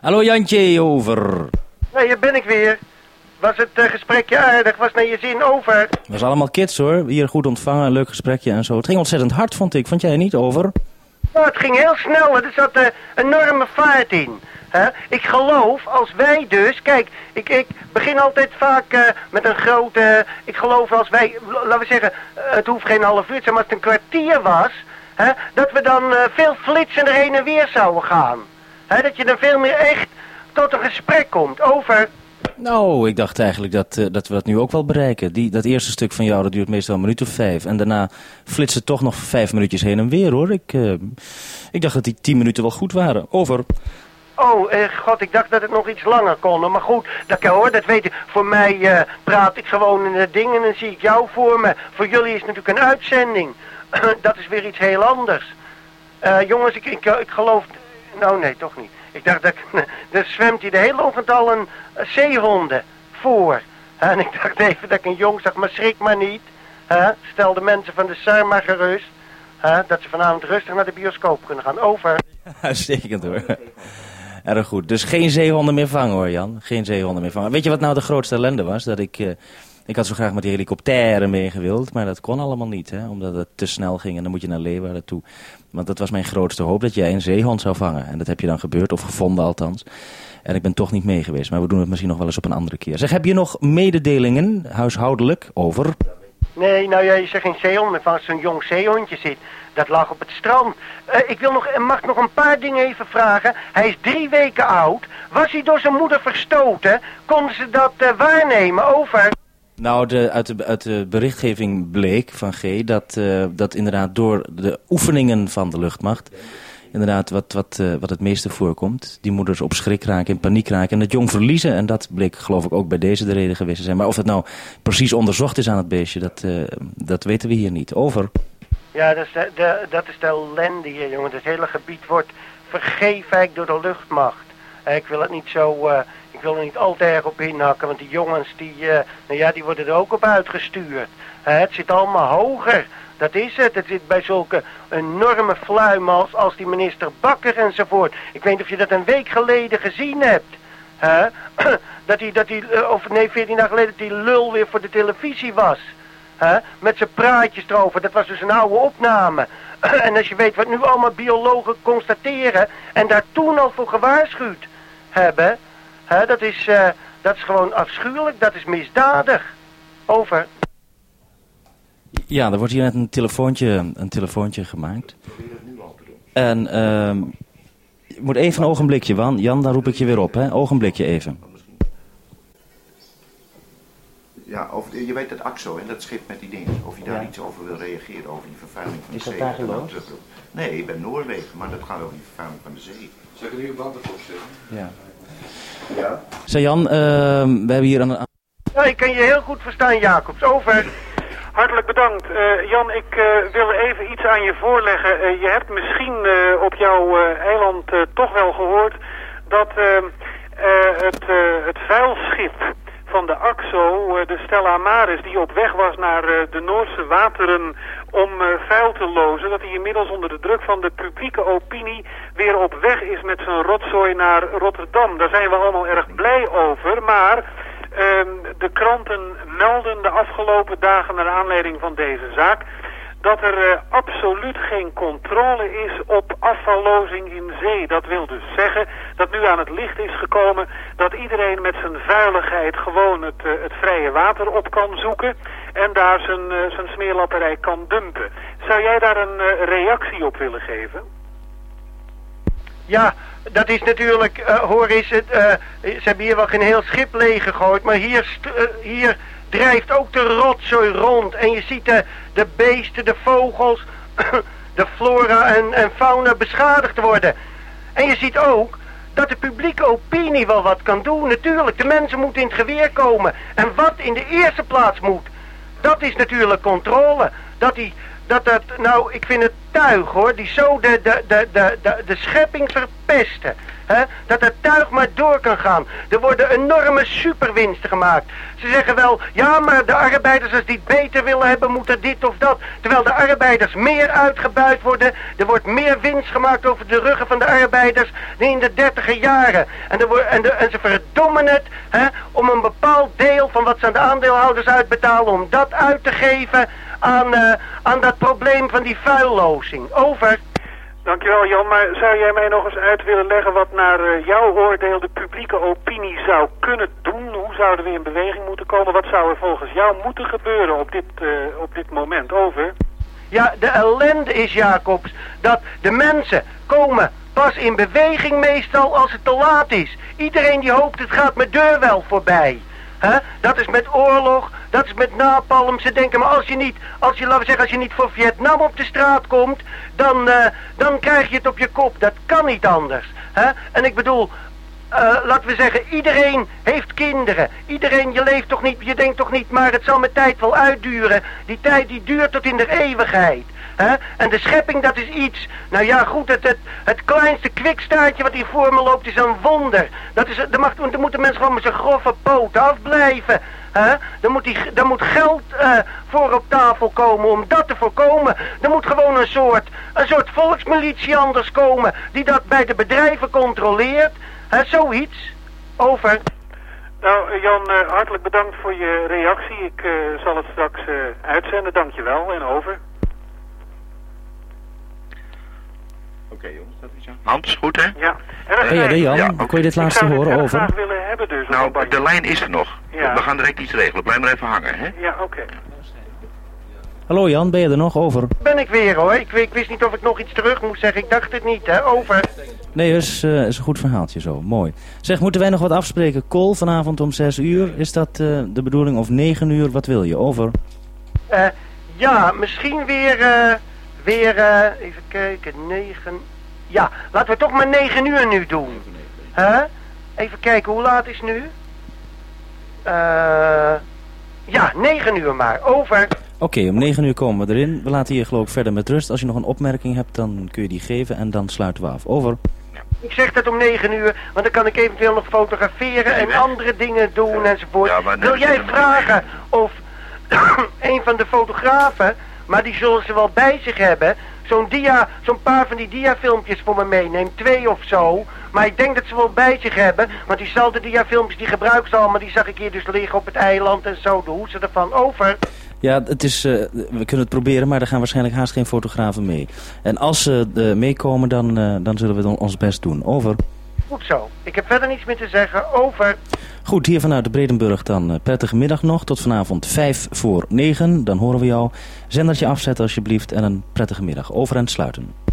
Hallo Jantje, over. Nee, hier ben ik weer. Was het uh, gesprekje aardig? Was naar je zin over? Was allemaal kids hoor. Hier goed ontvangen, een leuk gesprekje en zo. Het ging ontzettend hard, vond ik. Vond jij niet over? Nou, het ging heel snel. Er zat een uh, enorme vaart in. Ik geloof, als wij dus... Kijk, ik, ik begin altijd vaak uh, met een grote... ik geloof als wij, laten we zeggen... het hoeft geen half uur, maar als het een kwartier was... dat we dan veel flitsender heen en weer zouden gaan. Dat je dan veel meer echt tot een gesprek komt over... Nou, ik dacht eigenlijk dat, uh, dat we dat nu ook wel bereiken. Die, dat eerste stuk van jou, dat duurt meestal een minuut of vijf. En daarna flitsen toch nog vijf minuutjes heen en weer, hoor. Ik, uh, ik dacht dat die tien minuten wel goed waren. Over. Oh, eh, god, ik dacht dat het nog iets langer kon. Maar goed, dat kan hoor, dat weet ik. Voor mij uh, praat ik gewoon in de dingen en dan zie ik jou voor me. Voor jullie is het natuurlijk een uitzending. dat is weer iets heel anders. Jongens, ik, ik, ik geloof... Nou, nee, toch niet. Ik dacht dat... er zwemt hier de hele ochtend al een zeehonden voor. En ik dacht even dat ik een jong zag, maar schrik maar niet. Stel de mensen van de Sarma gerust. Dat ze vanavond rustig naar de bioscoop kunnen gaan. Over. Uitstekend hoor. Erg goed. Dus geen zeehonden meer vangen hoor Jan. Geen zeehonden meer vangen. Weet je wat nou de grootste ellende was? Dat ik... Uh, ik had zo graag met die helikopter mee gewild, maar dat kon allemaal niet. Hè? Omdat het te snel ging en dan moet je naar Leeuwarden toe. Want dat was mijn grootste hoop, dat jij een zeehond zou vangen. En dat heb je dan gebeurd, of gevonden althans. En ik ben toch niet mee geweest, maar we doen het misschien nog wel eens op een andere keer. Zeg, heb je nog mededelingen, huishoudelijk, over? Nee, nou ja, je zegt geen zeehond, maar als zo'n jong zeehondje zit, dat lag op het strand. Uh, ik wil nog, mag nog een paar dingen even vragen. Hij is drie weken oud. Was hij door zijn moeder verstoten? Konden ze dat uh, waarnemen? Over. Nou, de, uit, de, uit de berichtgeving bleek van G dat, uh, dat inderdaad door de oefeningen van de luchtmacht inderdaad wat, wat, uh, wat het meeste voorkomt. Die moeders op schrik raken, in paniek raken en het jong verliezen. En dat bleek geloof ik ook bij deze de reden geweest te zijn. Maar of het nou precies onderzocht is aan het beestje, dat, uh, dat weten we hier niet. Over. Ja, dat is de, dat is de ellende hier, jongen. Het hele gebied wordt vergeeflijk door de luchtmacht. Ik wil het niet zo... Ik wil er niet al te erg op inhakken, want die jongens die, uh, nou ja, die worden er ook op uitgestuurd. Het zit allemaal hoger. Dat is het. Het zit bij zulke enorme fluimen als, die minister Bakker enzovoort. Ik weet niet of je dat een week geleden gezien hebt. Huh? dat hij, dat hij, uh, of nee, 14 dagen geleden, dat die lul weer voor de televisie was. Huh? Met zijn praatjes erover. Dat was dus een oude opname. en als je weet wat nu allemaal biologen constateren en daar toen al voor gewaarschuwd hebben, dat, is, uh, dat is gewoon afschuwelijk, dat is misdadig. Over. Ja, er wordt hier net een telefoontje, een telefoontje gemaakt. En uh, je moet even een ogenblikje, Jan. Jan, dan roep ik je weer op, hè? Ogenblikje even. Ja, of, je weet het AXO, hè, dat schip met die dingen. Of je daar ja. iets over wil reageren, over die vervuiling van de zee. Is dat daar? Nee, ik ben Noorwegen, maar dat gaat over die vervuiling van de zee. Zal ik er nu op antwoord zeggen? Ja. Ja. Jan, uh, we hebben hier een... Ja, ik kan je heel goed verstaan, Jacobs. Over. Hartelijk bedankt. Uh, Jan, ik uh, wil even iets aan je voorleggen. Uh, je hebt misschien op jouw eiland toch wel gehoord dat het, het vuilschip van de AXO, de Stella Maris, die op weg was naar de Noorse wateren om vuil te lozen, dat hij inmiddels onder de druk van de publieke opinie weer op weg is met zijn rotzooi naar Rotterdam. Daar zijn we allemaal erg blij over, maar... Um, de kranten melden de afgelopen dagen naar aanleiding van deze zaak dat er uh, absoluut geen controle is op afvallozing in zee. Dat wil dus zeggen dat nu aan het licht is gekomen dat iedereen met zijn vuiligheid gewoon het, uh, het vrije water op kan zoeken en daar zijn, uh, zijn smeerlapperij kan dumpen. Zou jij daar een reactie op willen geven? Ja, dat is natuurlijk, hoor is het, ze hebben hier wel geen heel schip leeg gegooid, maar hier, hier drijft ook de rotzooi rond. En je ziet de, de beesten, de vogels, de flora en, en fauna beschadigd worden. En je ziet ook dat de publieke opinie wel wat kan doen. Natuurlijk, de mensen moeten in het geweer komen. En wat in de eerste plaats moet, dat is natuurlijk controle. Dat die dat dat, nou, ik vind het tuig hoor, die zo de, de, de, de, de, de schepping verpesten. Hè? Dat het tuig maar door kan gaan. Er worden enorme superwinsten gemaakt. Ze zeggen wel, ja, maar de arbeiders als die het beter willen hebben, moeten dit of dat. Terwijl de arbeiders meer uitgebuit worden. Er wordt meer winst gemaakt over de ruggen van de arbeiders dan in de dertiger jaren. En, er en, ze verdommen het hè, om een bepaald deel van wat ze aan de aandeelhouders uitbetalen, om dat uit te geven aan, uh, aan dat probleem van die vuillozing. Over. Dankjewel Jan, maar zou jij mij nog eens uit willen leggen wat naar uh, jouw oordeel de publieke opinie zou kunnen doen? Hoe zouden we in beweging moeten komen? Wat zou er volgens jou moeten gebeuren op dit, uh, op dit moment? Over. Ja, de ellende is, Jacobs, dat de mensen komen pas in beweging meestal als het te laat is. Iedereen die hoopt het gaat mijn deur wel voorbij. Dat is met oorlog, dat is met napalm. Ze denken, maar als je niet, als je, laten we zeggen, als je niet voor Vietnam op de straat komt, dan, uh, dan krijg je het op je kop. Dat kan niet anders. Hè? En ik bedoel, uh, laten we zeggen, iedereen heeft kinderen. Iedereen, je leeft toch niet, je denkt toch niet, maar het zal met tijd wel uitduren. Die tijd die duurt tot in de eeuwigheid. Hè? En de schepping, dat is iets. Nou ja, goed, het, het, het kleinste kwikstaartje wat hier voor me loopt is een wonder. Dat is, daar, mag, moeten mensen gewoon met zijn grove poten afblijven. Hè? Er, moet die, er moet geld uh, voor op tafel komen om dat te voorkomen. Er moet gewoon een soort, een soort volksmilitie anders komen... die dat bij de bedrijven controleert. Hè? Zoiets. Over. Nou, Jan, uh, hartelijk bedankt voor je reactie. Ik uh, zal het straks uitzenden. Dank je wel en over. Oké okay, jongens, dat is ja. Hans, goed hè? Ja. En hey, hey, Jan, ja, okay. kon je dit laatste ik horen het over? graag willen hebben dus. Nou, de lijn is er nog. Ja. We gaan direct iets regelen. Blijf maar even hangen, hè? Ja, oké. Okay. Hallo Jan, ben je er nog? Over. Ben ik weer hoor. Ik, ik, wist niet of ik nog iets terug moest zeggen. Ik dacht het niet, hè. Over. Nee, is, uh, is een goed verhaaltje zo. Mooi. Zeg, moeten wij nog wat afspreken? Kool vanavond om 6 uur. Is dat uh, de bedoeling? Of 9 uur? Wat wil je? Over. Uh, ja, misschien weer... Weer... even kijken. 9... Ja, laten we toch maar 9 uur nu doen. Huh? Even kijken, hoe laat is het nu? Ja, 9 uur maar. Over. Oké, okay, om 9 uur komen we erin. We laten je geloof ik verder met rust. Als je nog een opmerking hebt, dan kun je die geven en dan sluiten we af. Over. Ik zeg dat om 9 uur, want dan kan ik eventueel nog fotograferen en andere dingen doen enzovoort. Wil jij vragen of een van de fotografen, maar die zullen ze wel bij zich hebben, zo'n dia, zo'n paar van die diafilmpjes voor me meeneemt, twee of zo. Maar ik denk dat ze wel bij zich hebben, want diezelfde diafilmpjes die gebruiken ze al, maar die zag ik hier dus liggen op het eiland en zo. De hoe ze ervan over. Ja, het is, uh, we kunnen het proberen, maar er gaan waarschijnlijk haast geen fotografen mee. En als ze uh, meekomen, dan, uh, dan zullen we dan ons best doen. Over. Goed zo. Ik heb verder niets meer te zeggen. Over. Goed, hier vanuit de Bredenburg dan prettige middag nog. Tot vanavond 5 voor 9. Dan horen we jou. Zendertje afzetten alsjeblieft en een prettige middag. Over en sluiten.